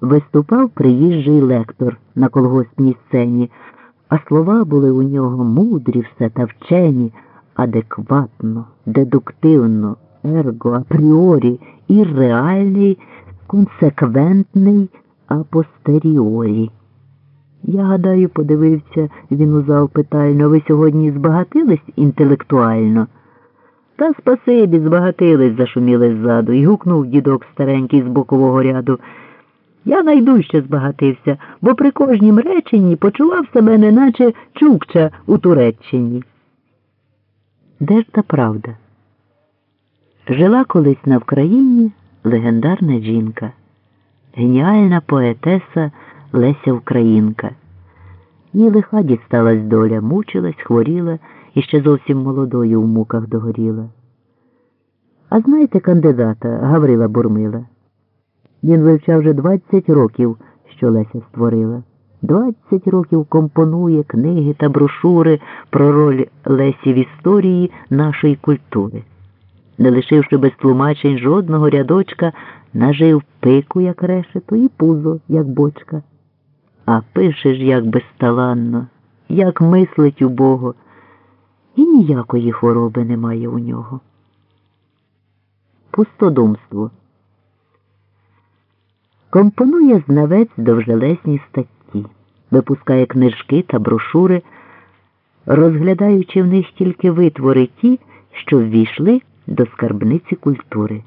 Виступав приїжджий лектор на колгоспній сцені, а слова були у нього мудрі все та вчені, адекватно, дедуктивно, ерго, апріорі, ірреальний, консеквентний апостеріорі. Я гадаю, подивився він у зал питально, ви сьогодні збагатились інтелектуально? Та спасибі, збагатились, зашуміли ззаду, і гукнув дідок старенький з бокового ряду. Я найдужче збагатився, бо при кожнім реченні почував себе неначе Чукча у Туреччині. Де ж та правда? Жила колись на Вкраїні легендарна жінка, геніальна поетеса Леся Українка. Їй лиха дісталась доля, мучилась, хворіла і ще зовсім молодою у муках догоріла. А знаєте кандидата Гаврила Бурмила? Він вивчав вже 20 років, що Леся створила. 20 років компонує книги та брошури про роль Лесі в історії нашої культури. Не лишивши без тлумачень жодного рядочка, нажив пику, як решето, і пузо, як бочка. А пише ж як безталанно, як мислить убого, і ніякої хвороби немає у нього. Пустодумство. Компонує знавець довжелесні статті, випускає книжки та брошури, розглядаючи в них тільки витвори ті, що ввійшли до скарбниці культури.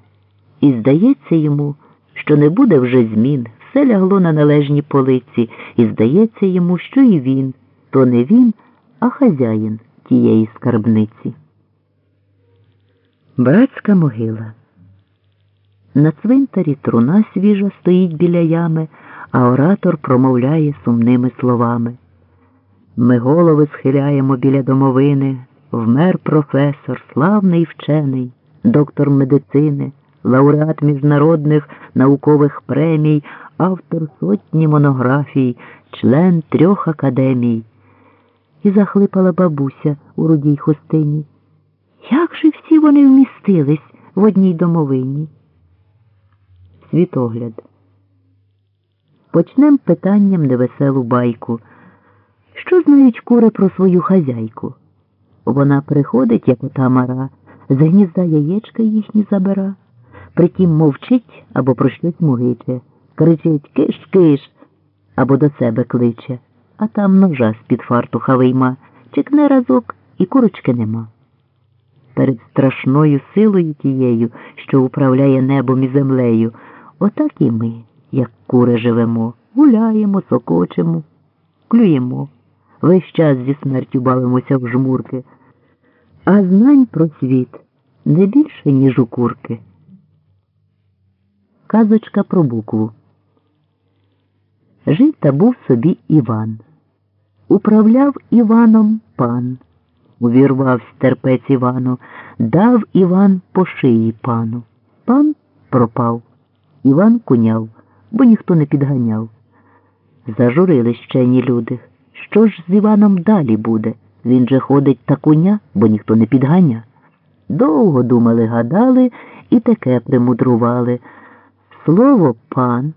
І здається йому, що не буде вже змін, все лягло на належні полиці, і здається йому, що і він, то не він, а хазяїн тієї скарбниці. Братська могила. На цвинтарі труна свіжа стоїть біля ями, а оратор промовляє сумними словами. Ми голови схиляємо біля домовини, вмер професор, славний вчений, доктор медицини, лауреат міжнародних наукових премій, автор сотні монографій, член трьох академій. І захлипала бабуся у рудій хустині. Як же всі вони вмістились в одній домовині? Світогляд. Почнем питанням невеселу байку. Що знають кури про свою хазяйку? Вона приходить, як ота мара, з гнізда яєчка їхні забира, притім мовчить або про щось мугиче, кричить Киш киш або до себе кличе, а там ножа з-під фартуха вийма, чекне разок і курочки нема. Перед страшною силою тією, що управляє небом і землею. Отак і ми, як кури живемо, гуляємо, сокочемо, клюємо, весь час зі смертю бавимося в жмурки, а знань про світ не більше, ніж у курки. Казочка про букву. Жив та був собі Іван. Управляв Іваном пан. Увірвався терпець Івану, дав Іван по шиї пану. Пан пропав. Іван куняв, бо ніхто не підганяв. Зажурили щені люди. Що ж з Іваном далі буде? Він же ходить та куня, бо ніхто не підганя. Довго думали, гадали і таке примудрували. Слово пан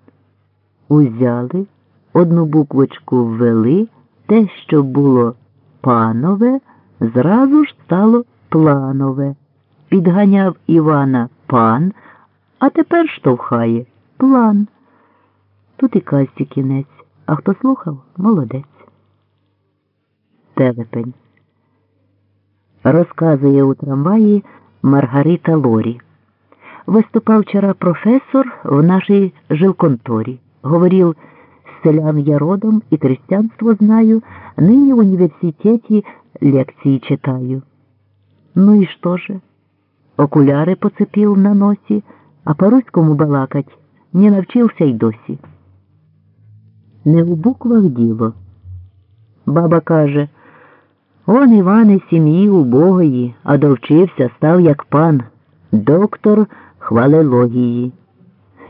узяли, одну буквочку ввели, те, що було панове, зразу ж стало планове. Підганяв Івана пан а тепер штовхає план. Тут і казці кінець, а хто слухав молодець. Телепень. Розказує у трамваї Маргарита Лорі. Виступав вчора професор в нашій жилконторі. Говорив, селян я родом і християнство знаю, нині в університеті лекції читаю. Ну і що же? Окуляри поцепив на носі а по-руському балакать не навчився й досі. Не в буквах діло. Баба каже Он Іване сім'ї убогої, а довчився, став як пан, доктор хвалелогії.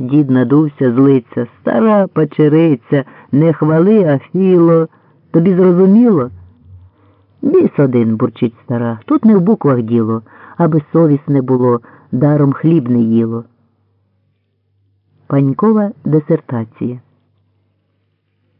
Дід надувся, злиться, стара пачериця, не хвали, а філо. Тобі зрозуміло? Біс один, бурчить стара. Тут не в буквах діло, аби совісне було, даром хліб не їло. Панькова дисертація